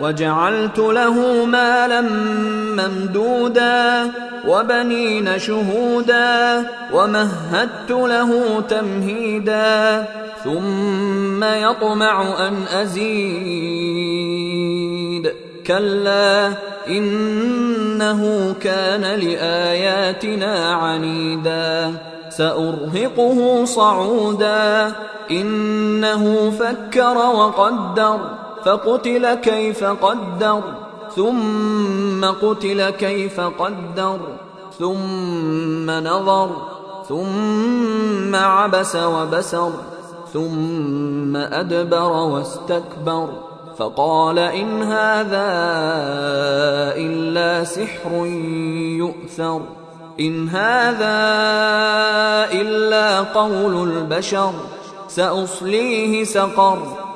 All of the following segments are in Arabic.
وجعلت له مالا ممدودا وبنين شهودا ومهدت له تمهيدا ثم يطمع أن أزيد. كلا إنه كان لآياتنا عنيدا. سأرهقه صعودا. إنه فكر وقدر. فقتل كيف قدر ثم قتل كيف قدر ثم نظر ثم عبس وبسر ثم أدبر واستكبر. فقال إن هذا إلا سحر يؤثر إن هذا إلا قول البشر سأصليه سقر.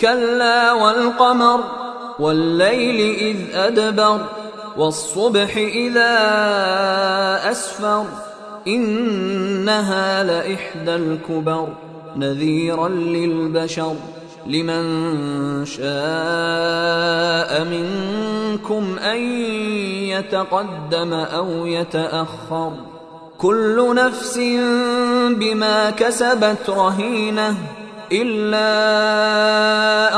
كلا والقمر والليل إذ أدبر والصبح إذا أسفر إنها لإحدى الكبر نذيرا للبشر لمن شاء منكم أن يتقدم أو يتأخر كل نفس بما كسبت رهينة إلا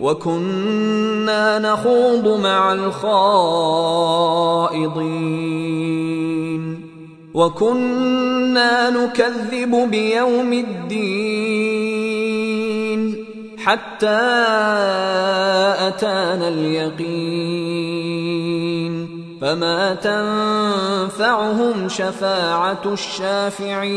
وكنا نخوض مع الخائضين. وكنا نكذب بيوم الدين حتى أتانا اليقين. فما تنفعهم شفاعة الشافعين.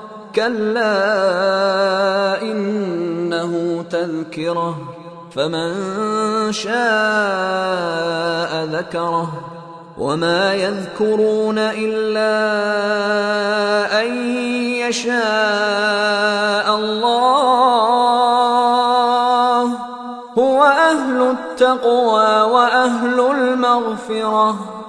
كلا تذكرة فمن شاء ذكره. وما يذكرون إلا أن يشاء الله. هو أهل التقوى وأهل المغفرة.